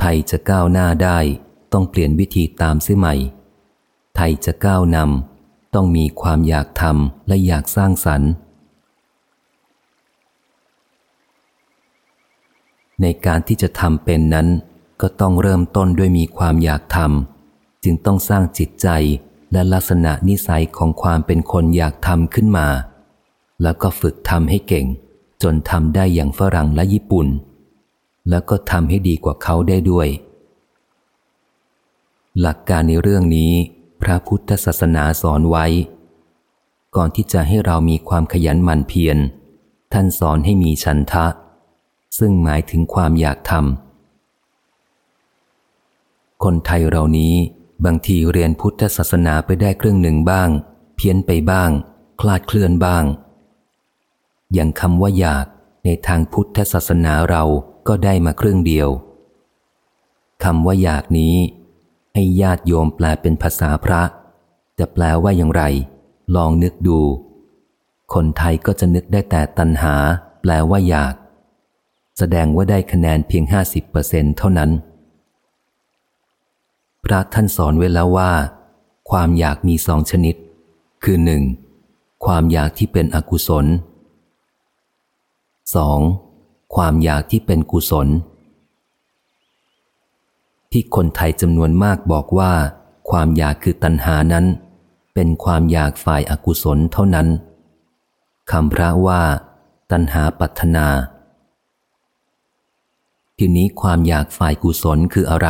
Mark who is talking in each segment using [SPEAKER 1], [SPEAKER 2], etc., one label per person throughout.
[SPEAKER 1] ไทยจะก้าวหน้าได้ ต้องเปลี่ยนวิธีตามเสียใหม่ ไทยจะก้าวนำต้องมีความอยากทำและอยากสร้างสรรค์ในการที่จะทำเป็นนั้น ก็ต้องเริ่มต้นด้วยมีความอยากทำจึงต้องสร้างจิตใจและลักษณะนิสัยของความเป็นคนอยากทำขึ้นมา แล้วก็ฝึกทำให้เก่ง จนทำได้อย่างฝรั่งและญี่ปุ่น แล้วก็ทำให้ดีกว่าเขาได้ด้วย หลักการในเรื่องนี้ พระพุทธศาสนาสอนไว้ ก่อนที่จะให้เรามีความขยันหมั่นเพียรท่านสอนให้มีฉันทะ ซึ่งหมายถึงความอยากทำคนไทยเรานี้บางทีเรียนพุทธศาสนาไปได้ครึ่งหนึ่งบ้าง เพี้ยนไปบ้าง คลาดเคลื่อนบ้าง อย่างคำว่าอยาก ในทางพุทธศาสนาเราก็ได้มาครึ่งเดียวคำว่าอยากนี้ ให้ญาติโยมแปลเป็นภาษาพระ จะแปลว่าอย่างไร ลองนึกดู คนไทยก็จะนึกได้แต่ตัณหา แปลว่าอยาก แสดงว่าได้คะแนนเพียงห้าสิบเปอร์เซ็นเท่านั้น พระท่านสอนไว้แล้วว่า ความอยากมีสองชนิด คือหนึ่งความอยากที่เป็นอกุศล 2. ความอยากที่เป็นกุศล ที่คนไทยจำนวนมากบอกว่า ความอยากคือตัณหานั้น เป็นความอยากฝ่ายอากุศลเท่านั้นคำพระว่า ตัณหาปัฒนา ทีนี้ความอยากฝ่ายกุศลคืออะไร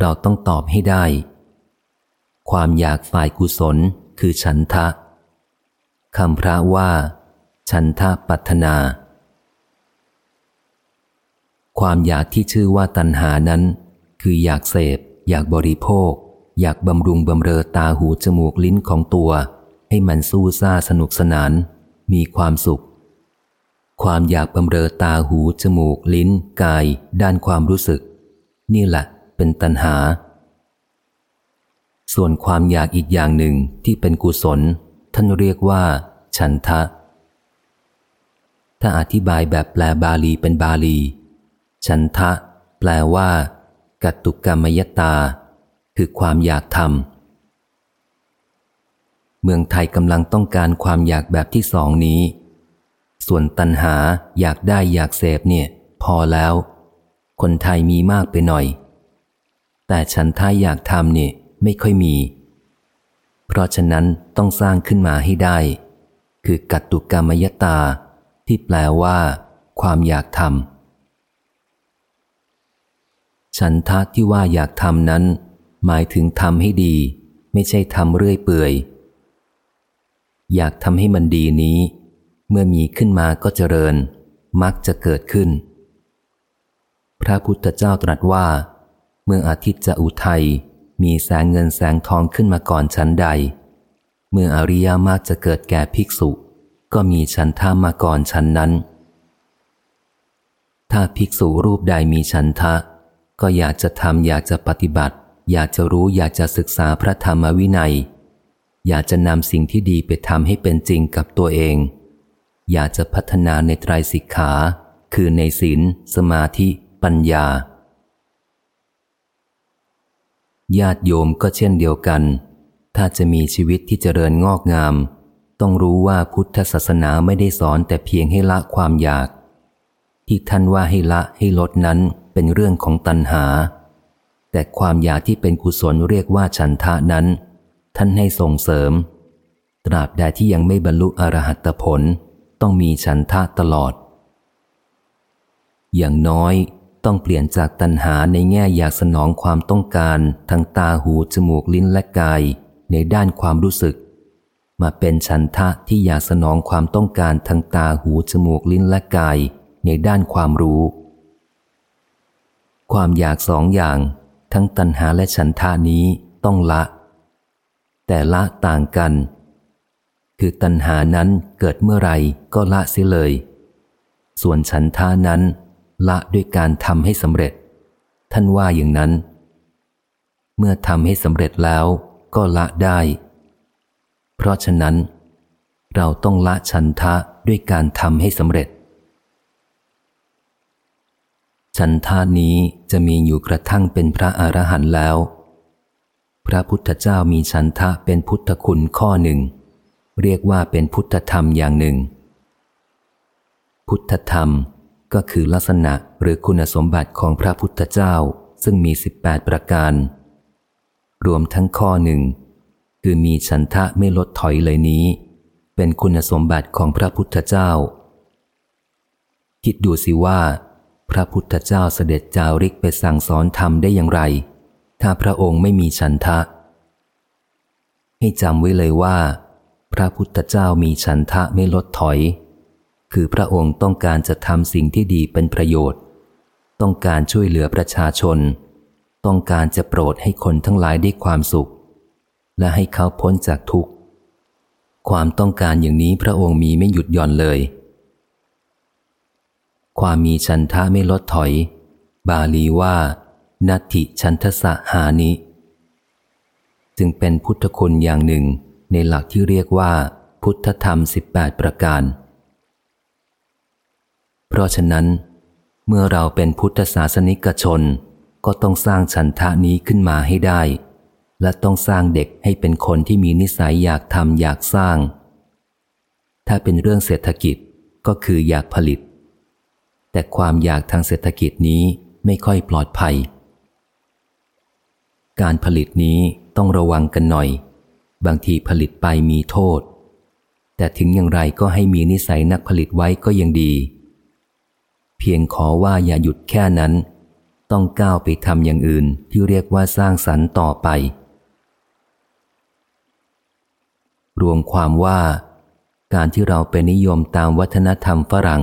[SPEAKER 1] เราต้องตอบให้ได้ ความอยากฝ่ายกุศลคือฉันทะคำพระว่า ฉันทะปัฒนา ความอยากที่ชื่อว่าตัณหานั้น คืออยากเสพ อยากบริโภค อยากบำรุงบำเรอตาหูจมูกลิ้นของตัว ให้มันสู้ซ่าสนุกสนาน มีความสุข ความอยากบำเรอตาหูจมูกลิ้น กาย ด้านความรู้สึก นี่แหละเป็นตัณหา ส่วนความอยากอีกอย่างหนึ่งที่เป็นกุศล ท่านเรียกว่า ฉันทะ ถ้าอธิบายแบบแปลบาลีเป็นบาลี ฉันทะ แปลว่ากัตตุกรรมยตา คือความอยากทำเมืองไทยกำลังต้องการความอยากแบบที่สองนี้ ส่วนตัณหาอยากได้อยากเสพเนี่ย พอแล้ว คนไทยมีมากไปหน่อย แต่ฉันท้ายอยากทำเนี่ยไม่ค่อยมี เพราะฉะนั้นต้องสร้างขึ้นมาให้ได้ คือกัตตุกรรมยตา ที่แปลว่า ความอยากทำ ฉันทะที่ว่าอยากทำนั้น หมายถึงทำให้ดี ไม่ใช่ทำเรื่อยเปื่อย อยากทำให้มันดีนี้ เมื่อมีขึ้นมาก็เจริญ มักจะเกิดขึ้น พระพุทธเจ้าตรัสว่า เมื่ออาทิตย์จะอุทัยมีแสงเงินแสงทองขึ้นมาก่อนชั้นใด เมื่ออริยมากจะเกิดแก่ภิกษุ ก็มีชั้นท่ามาก่อนชั้นนั้น ถ้าภิกษุรูปใดมีชั้นทะ ก็อยากจะทำอยากจะปฏิบัติ อยากจะรู้อยากจะศึกษาพระธรรมวินัย อยากจะนำสิ่งที่ดีไปทำให้เป็นจริงกับตัวเอง อยากจะพัฒนาในไตรสิกขา คือในศีลสมาธิ ปัญญา ญาติโยมก็เช่นเดียวกัน ถ้าจะมีชีวิตที่เจริญงอกงาม ต้องรู้ว่าพุทธศาสนาไม่ได้สอนแต่เพียงให้ละความอยาก ที่ท่านว่าให้ละให้ลดนั้น เป็นเรื่องของตัณหา แต่ความอยากที่เป็นกุศลเรียกว่าฉันทะนั้น ท่านให้ส่งเสริม ตราบใดที่ยังไม่บรรลุอรหัตผลต้องมีฉันทะตลอด อย่างน้อยต้องเปลี่ยนจากตัณหาในแง่อยากสนองความต้องการทางตาหูจมูกลิ้นและกายในด้านความรู้สึก มาเป็นฉันทะที่อยากสนองความต้องการทางตาหูจมูกลิ้นและกายในด้านความรู้ ความอยากสองอย่าง ทั้งตัณหาและฉันทานี้ต้องละ แต่ละต่างกัน คือตัณหานั้นเกิดเมื่อไรก็ละเสียเลย ส่วนฉันทานั้นละด้วยการทำให้สำเร็จ ท่านว่าอย่างนั้น เมื่อทำให้สำเร็จแล้วก็ละได้ เพราะฉะนั้น เราต้องละฉันทะด้วยการทำให้สำเร็จ ฉันท่านี้จะมีอยู่กระทั่งเป็นพระอรหันต์แล้ว พระพุทธเจ้ามีฉันทะเป็นพุทธคุณข้อหนึ่ง เรียกว่าเป็นพุทธธรรมอย่างหนึ่ง พุทธธรรมก็คือลักษณะหรือคุณสมบัติของพระพุทธเจ้าซึ่งมีสิบแปดประการ รวมทั้งข้อหนึ่ง คือมีฉันทะไม่ลดถอยเลยนี้ เป็นคุณสมบัติของพระพุทธเจ้า คิดดูสิว่า พระพุทธเจ้าเสด็จจาริกไปสั่งสอนธรรมได้อย่างไร ถ้าพระองค์ไม่มีฉันทะ ให้จำไว้เลยว่า พระพุทธเจ้ามีฉันทะไม่ลดถอย คือพระองค์ต้องการจะทำสิ่งที่ดีเป็นประโยชน์ ต้องการช่วยเหลือประชาชน ต้องการจะโปรดให้คนทั้งหลายได้ความสุข และให้เขาพ้นจากทุกข์ ความต้องการอย่างนี้พระองค์มีไม่หยุดหย่อนเลย ความมีชันทะไม่ลดถอย บาลีว่า นัตถิชันทสะหานิ จึงเป็นพุทธคุณอย่างหนึ่งในหลักที่เรียกว่า พุทธธรรมสิบแปดประการ เพราะฉะนั้น เมื่อเราเป็นพุทธศาสนิกชน ก็ต้องสร้างฉันทะนี้ขึ้นมาให้ได้ และต้องสร้างเด็กให้เป็นคนที่มีนิสัยอยากทำอยากสร้าง ถ้าเป็นเรื่องเศรษฐกิจก็คืออยากผลิต แต่ความอยากทางเศรษฐกิจนี้ไม่ค่อยปลอดภัย การผลิตนี้ต้องระวังกันหน่อย บางทีผลิตไปมีโทษ แต่ถึงอย่างไรก็ให้มีนิสัยนักผลิตไว้ก็ยังดี เพียงขอว่าอย่าหยุดแค่นั้น ต้องก้าวไปทำอย่างอื่นที่เรียกว่าสร้างสรรค์ต่อไป รวมความว่า การที่เราไปนิยมตามวัฒนธรรมฝรั่ง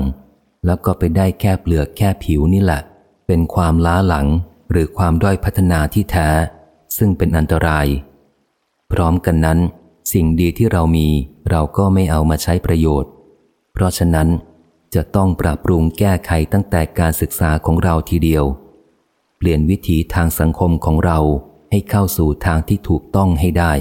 [SPEAKER 1] แล้วก็ไปได้แค่เปลือกแค่ผิวนี่แหละ เป็นความล้าหลังหรือความด้อยพัฒนาที่แท้ ซึ่งเป็นอันตราย พร้อมกันนั้น สิ่งดีที่เรามีเราก็ไม่เอามาใช้ประโยชน์ เพราะฉะนั้นจะต้องปรับปรุงแก้ไขตั้งแต่การศึกษาของเราทีเดียว เปลี่ยนวิถีทางสังคมของเราให้เข้าสู่ทางที่ถูกต้องให้ได้